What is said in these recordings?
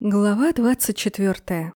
Глава 24.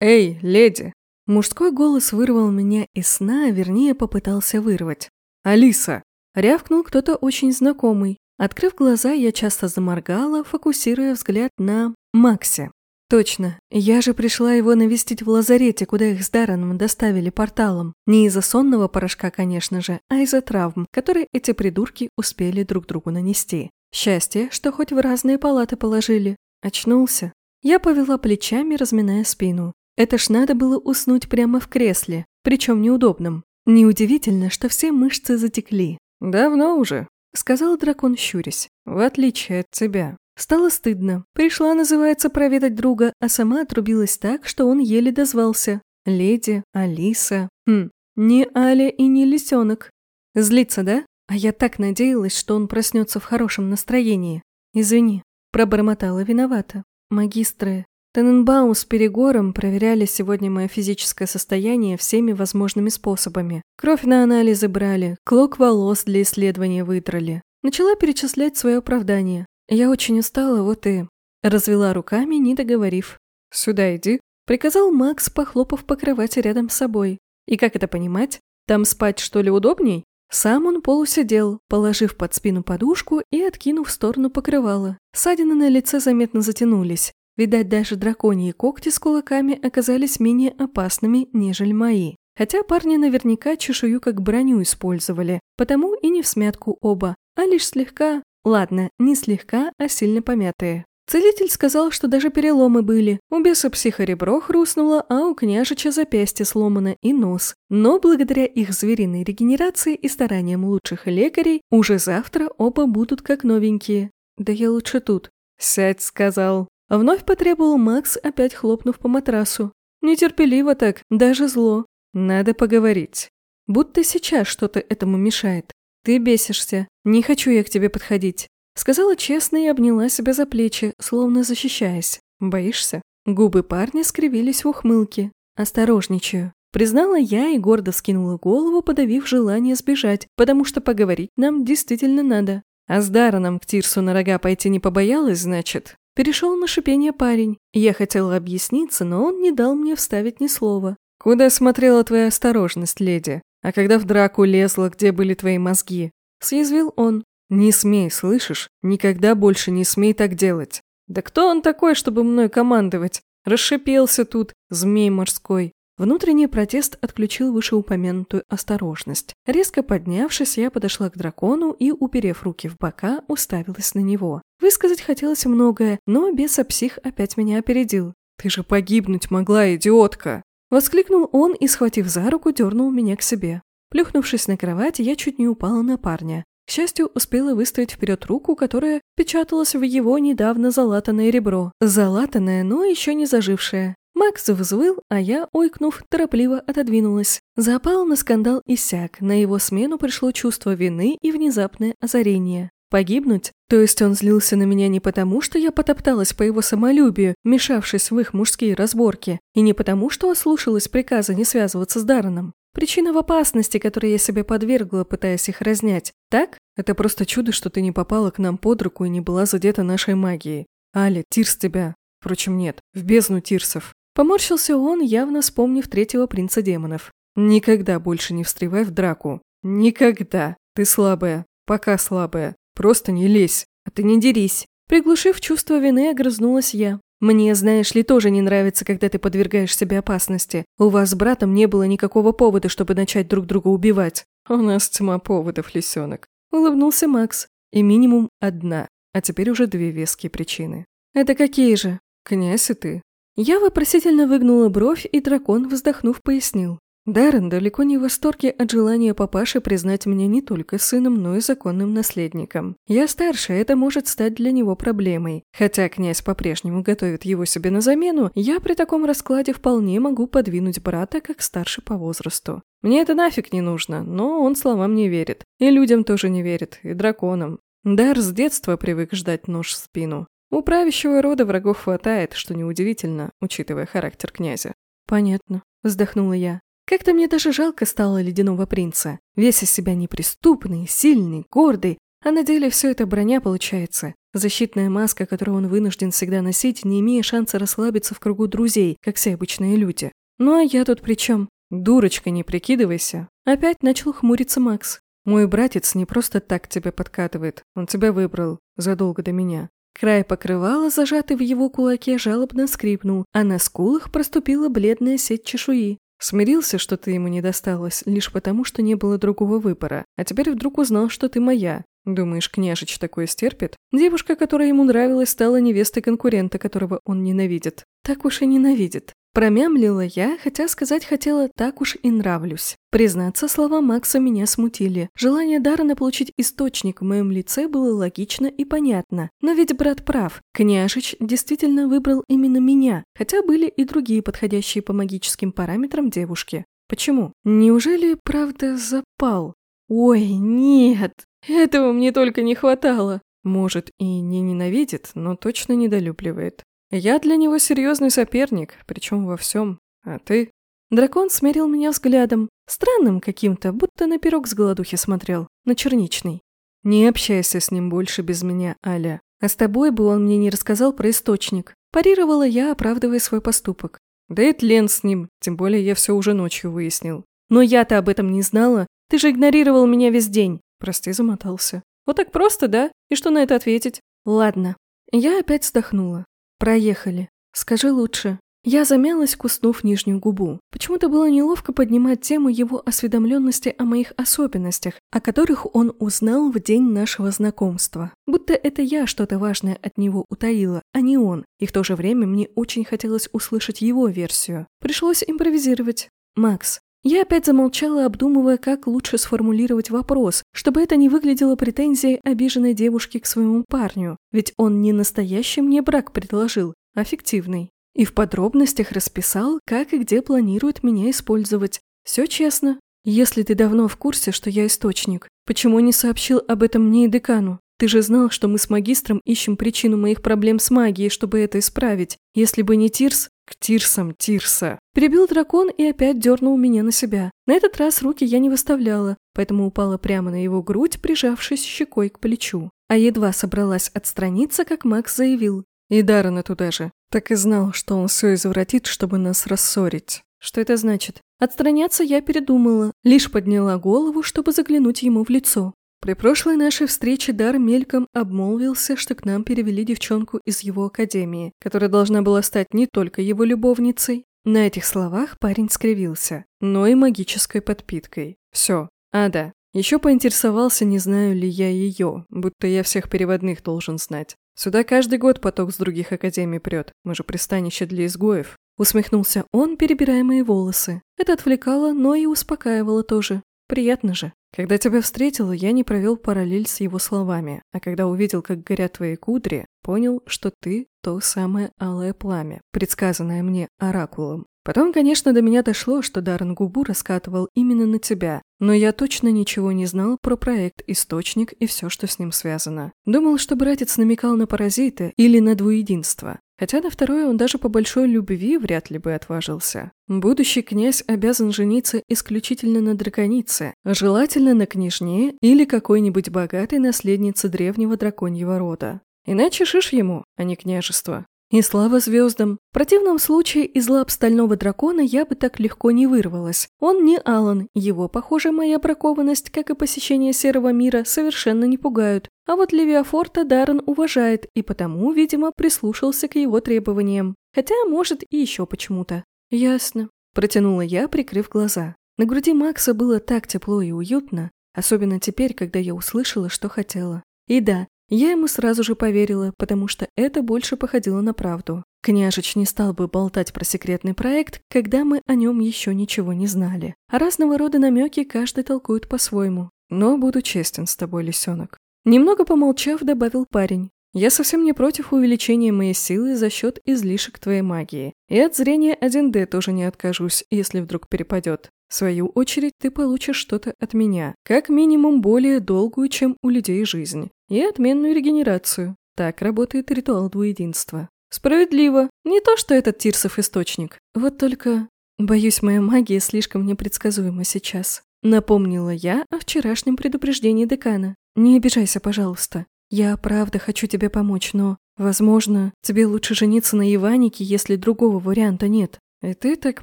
«Эй, леди!» Мужской голос вырвал меня из сна, вернее, попытался вырвать. «Алиса!» Рявкнул кто-то очень знакомый. Открыв глаза, я часто заморгала, фокусируя взгляд на Максе. Точно, я же пришла его навестить в лазарете, куда их с Дарреном доставили порталом. Не из-за сонного порошка, конечно же, а из-за травм, которые эти придурки успели друг другу нанести. Счастье, что хоть в разные палаты положили. Очнулся. Я повела плечами, разминая спину. Это ж надо было уснуть прямо в кресле, причем неудобном. Неудивительно, что все мышцы затекли. «Давно уже», — сказал дракон, щурясь. «В отличие от тебя». Стало стыдно. Пришла, называется, проведать друга, а сама отрубилась так, что он еле дозвался. Леди, Алиса. Хм, не Аля и не Лисенок. Злится, да? А я так надеялась, что он проснется в хорошем настроении. Извини, пробормотала виновата. Магистры Тененбаум с Перегором проверяли сегодня мое физическое состояние всеми возможными способами. Кровь на анализы брали, клок волос для исследования выдрали. Начала перечислять свое оправдание. Я очень устала, вот и... Развела руками, не договорив. «Сюда иди», — приказал Макс, похлопав по кровати рядом с собой. «И как это понимать? Там спать, что ли, удобней?» Сам он полусидел, положив под спину подушку и откинув в сторону покрывала. Ссадины на лице заметно затянулись. Видать, даже драконьи когти с кулаками оказались менее опасными, нежели мои. Хотя парни наверняка чешую как броню использовали, потому и не в смятку оба, а лишь слегка, ладно, не слегка, а сильно помятые. Целитель сказал, что даже переломы были. У беса психоребро хрустнуло, а у княжича запястье сломано и нос. Но благодаря их звериной регенерации и стараниям лучших лекарей, уже завтра оба будут как новенькие. Да я лучше тут. «Сядь», — сказал. Вновь потребовал Макс, опять хлопнув по матрасу. Нетерпеливо так, даже зло. Надо поговорить. Будто сейчас что-то этому мешает. Ты бесишься. Не хочу я к тебе подходить. Сказала честно и обняла себя за плечи, словно защищаясь. «Боишься?» Губы парня скривились в ухмылке. «Осторожничаю». Признала я и гордо скинула голову, подавив желание сбежать, потому что поговорить нам действительно надо. А с Дараном к Тирсу на рога пойти не побоялась, значит? Перешел на шипение парень. Я хотела объясниться, но он не дал мне вставить ни слова. «Куда смотрела твоя осторожность, леди? А когда в драку лезла, где были твои мозги?» Съязвил он. «Не смей, слышишь? Никогда больше не смей так делать. Да кто он такой, чтобы мной командовать? Расшипелся тут, змей морской». Внутренний протест отключил вышеупомянутую осторожность. Резко поднявшись, я подошла к дракону и, уперев руки в бока, уставилась на него. Высказать хотелось многое, но бесопсих опять меня опередил. «Ты же погибнуть могла, идиотка!» Воскликнул он и, схватив за руку, дернул меня к себе. Плюхнувшись на кровать, я чуть не упала на парня. К счастью, успела выставить вперед руку, которая печаталась в его недавно залатанное ребро. Залатанное, но еще не зажившее. Макс взвыл, а я, ойкнув, торопливо отодвинулась. Запал на скандал иссяк, на его смену пришло чувство вины и внезапное озарение. Погибнуть? То есть он злился на меня не потому, что я потопталась по его самолюбию, мешавшись в их мужские разборки, и не потому, что ослушалась приказа не связываться с Дарреном. Причина в опасности, которой я себе подвергла, пытаясь их разнять. Так? Это просто чудо, что ты не попала к нам под руку и не была задета нашей магией. Аля, Тирс тебя. Впрочем, нет, в бездну Тирсов. Поморщился он, явно вспомнив третьего принца демонов. Никогда больше не встревай в драку. Никогда. Ты слабая. Пока слабая. Просто не лезь. А ты не дерись. Приглушив чувство вины, огрызнулась я. Мне, знаешь ли, тоже не нравится, когда ты подвергаешь себе опасности. У вас с братом не было никакого повода, чтобы начать друг друга убивать. У нас тьма поводов, лисенок. Улыбнулся Макс. И минимум одна, а теперь уже две веские причины. Это какие же? Князь и ты. Я вопросительно выгнула бровь, и дракон, вздохнув, пояснил. Даррен далеко не в восторге от желания папаши признать меня не только сыном, но и законным наследником. Я старше, это может стать для него проблемой. Хотя князь по-прежнему готовит его себе на замену, я при таком раскладе вполне могу подвинуть брата как старше по возрасту. Мне это нафиг не нужно, но он словам не верит. И людям тоже не верит, и драконам. Дар с детства привык ждать нож в спину. У правящего рода врагов хватает, что неудивительно, учитывая характер князя. «Понятно», — вздохнула я. Как-то мне даже жалко стало ледяного принца. Весь из себя неприступный, сильный, гордый, А на деле все это броня получается. Защитная маска, которую он вынужден всегда носить, не имея шанса расслабиться в кругу друзей, как все обычные люди. Ну а я тут при чем? Дурочка, не прикидывайся. Опять начал хмуриться Макс. Мой братец не просто так тебя подкатывает, он тебя выбрал, задолго до меня. Край покрывала, зажатый в его кулаке, жалобно скрипнул, а на скулах проступила бледная сеть чешуи. Смирился, что ты ему не досталась, лишь потому, что не было другого выбора, а теперь вдруг узнал, что ты моя. Думаешь, княжич такое стерпит? Девушка, которая ему нравилась, стала невестой конкурента, которого он ненавидит. Так уж и ненавидит. Промямлила я, хотя сказать хотела «так уж и нравлюсь». Признаться, слова Макса меня смутили. Желание Даррена получить источник в моем лице было логично и понятно. Но ведь брат прав. Княжич действительно выбрал именно меня, хотя были и другие подходящие по магическим параметрам девушки. Почему? Неужели правда запал? Ой, нет, этого мне только не хватало. Может, и не ненавидит, но точно недолюбливает. Я для него серьезный соперник, причем во всем. А ты? Дракон смерил меня взглядом, странным каким-то, будто на пирог с голодухи смотрел, на черничный. Не общайся с ним больше без меня, Аля. А с тобой бы он мне не рассказал про источник. Парировала я, оправдывая свой поступок. Да и тлен с ним, тем более я все уже ночью выяснил. Но я-то об этом не знала. Ты же игнорировал меня весь день. Прости, замотался. Вот так просто, да? И что на это ответить? Ладно. Я опять вздохнула. «Проехали. Скажи лучше». Я замялась, куснув нижнюю губу. Почему-то было неловко поднимать тему его осведомленности о моих особенностях, о которых он узнал в день нашего знакомства. Будто это я что-то важное от него утаила, а не он. И в то же время мне очень хотелось услышать его версию. Пришлось импровизировать. «Макс, я опять замолчала, обдумывая, как лучше сформулировать вопрос, чтобы это не выглядело претензией обиженной девушки к своему парню, ведь он не настоящий мне брак предложил, а фиктивный. И в подробностях расписал, как и где планирует меня использовать. Все честно. Если ты давно в курсе, что я источник, почему не сообщил об этом мне и декану? Ты же знал, что мы с магистром ищем причину моих проблем с магией, чтобы это исправить. Если бы не Тирс, к Тирсам Тирса. Перебил дракон и опять дернул меня на себя. На этот раз руки я не выставляла, поэтому упала прямо на его грудь, прижавшись щекой к плечу. А едва собралась отстраниться, как Макс заявил. И Даррена туда же. Так и знал, что он все извратит, чтобы нас рассорить. Что это значит? Отстраняться я передумала, лишь подняла голову, чтобы заглянуть ему в лицо. При прошлой нашей встрече Дар мельком обмолвился, что к нам перевели девчонку из его академии, которая должна была стать не только его любовницей. На этих словах парень скривился, но и магической подпиткой. Все. А да, еще поинтересовался, не знаю ли я ее, будто я всех переводных должен знать. Сюда каждый год поток с других академий прет, мы же пристанище для изгоев. Усмехнулся он, перебирая мои волосы. Это отвлекало, но и успокаивало тоже. Приятно же. Когда тебя встретила, я не провел параллель с его словами, а когда увидел, как горят твои кудри, понял, что ты то самое алое пламя, предсказанное мне оракулом. Потом, конечно, до меня дошло, что Даррен губу раскатывал именно на тебя, но я точно ничего не знал про проект «Источник» и все, что с ним связано. Думал, что братец намекал на паразиты или на двуединство. Хотя на второе он даже по большой любви вряд ли бы отважился. Будущий князь обязан жениться исключительно на драконице, желательно на княжне или какой-нибудь богатой наследнице древнего драконьего рода. Иначе шиш ему, а не княжество. И слава звездам. В противном случае из лап стального дракона я бы так легко не вырвалась. Он не Алан, его, похоже, моя бракованность, как и посещение серого мира, совершенно не пугают. А вот Левиафорта Даррен уважает и потому, видимо, прислушался к его требованиям. Хотя, может, и еще почему-то. Ясно. Протянула я, прикрыв глаза. На груди Макса было так тепло и уютно, особенно теперь, когда я услышала, что хотела. И да, я ему сразу же поверила, потому что это больше походило на правду. Княжич не стал бы болтать про секретный проект, когда мы о нем еще ничего не знали. А разного рода намеки каждый толкует по-своему. Но буду честен с тобой, лисенок. Немного помолчав, добавил парень. Я совсем не против увеличения моей силы за счет излишек твоей магии. И от зрения 1D тоже не откажусь, если вдруг перепадет. В свою очередь, ты получишь что-то от меня, как минимум более долгую, чем у людей жизнь, и отменную регенерацию. Так работает ритуал двуединства. Справедливо. Не то, что этот Тирсов источник. Вот только... Боюсь, моя магия слишком непредсказуема сейчас. Напомнила я о вчерашнем предупреждении декана. Не обижайся, пожалуйста. Я правда хочу тебе помочь, но, возможно, тебе лучше жениться на Иванике, если другого варианта нет. И ты так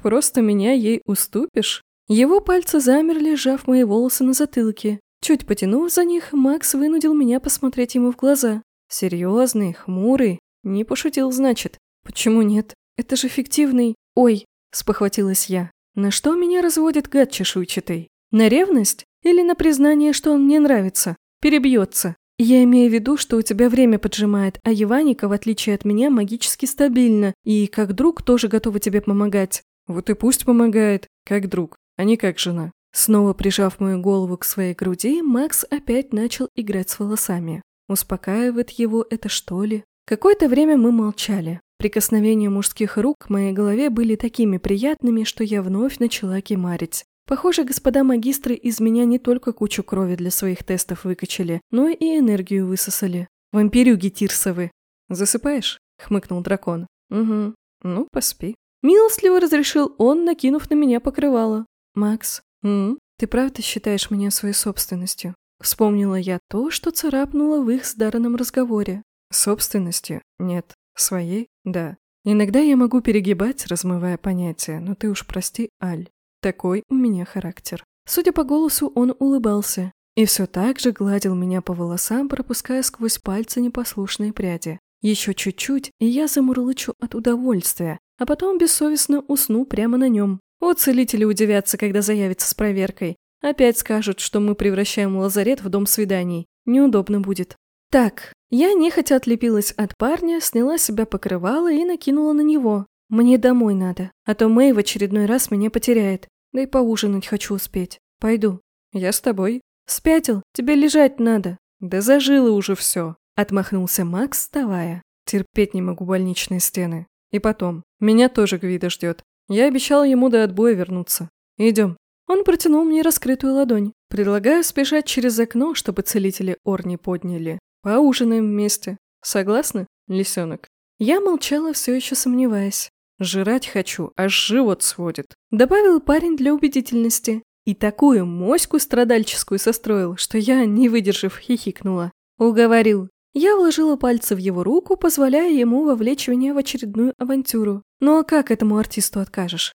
просто меня ей уступишь? Его пальцы замерли, сжав мои волосы на затылке. Чуть потянув за них, Макс вынудил меня посмотреть ему в глаза. Серьезный, хмурый. Не пошутил, значит. Почему нет? Это же фиктивный... Ой, спохватилась я. На что меня разводит гад чешуйчатый? На ревность? Или на признание, что он мне нравится? Перебьется. Я имею в виду, что у тебя время поджимает, а Еваника, в отличие от меня, магически стабильна, и как друг тоже готова тебе помогать. Вот и пусть помогает, как друг, а не как жена. Снова прижав мою голову к своей груди, Макс опять начал играть с волосами. Успокаивает его это что ли? Какое-то время мы молчали. Прикосновения мужских рук к моей голове были такими приятными, что я вновь начала кемарить. Похоже, господа магистры из меня не только кучу крови для своих тестов выкачали, но и энергию высосали. Вампирюги Тирсовы. «Засыпаешь?» — хмыкнул дракон. «Угу. Ну, поспи». Милостливо разрешил он, накинув на меня покрывало. «Макс, м ты правда считаешь меня своей собственностью?» Вспомнила я то, что царапнуло в их с Дарреном разговоре. «Собственностью? Нет. Своей? Да. Иногда я могу перегибать, размывая понятия, но ты уж прости, Аль. Такой у меня характер. Судя по голосу, он улыбался. И все так же гладил меня по волосам, пропуская сквозь пальцы непослушные пряди. Еще чуть-чуть, и я замурлычу от удовольствия, а потом бессовестно усну прямо на нем. О, целители удивятся, когда заявятся с проверкой. Опять скажут, что мы превращаем лазарет в дом свиданий. Неудобно будет. Так, я нехотя отлепилась от парня, сняла себя покрывало и накинула на него. Мне домой надо, а то Мэй в очередной раз меня потеряет. Да и поужинать хочу успеть. Пойду. Я с тобой. Спятил, тебе лежать надо. Да зажило уже все. Отмахнулся Макс, вставая. Терпеть не могу больничные стены. И потом, меня тоже Гвида ждет. Я обещал ему до отбоя вернуться. Идем. Он протянул мне раскрытую ладонь. Предлагаю спешать через окно, чтобы целители Орни подняли. Поужинаем вместе. Согласны, лисенок? Я молчала, все еще сомневаясь. Жрать хочу, аж живот сводит. Добавил парень для убедительности. И такую моську страдальческую состроил, что я, не выдержав, хихикнула. Уговорил. Я вложила пальцы в его руку, позволяя ему вовлечь меня в очередную авантюру. Ну а как этому артисту откажешь?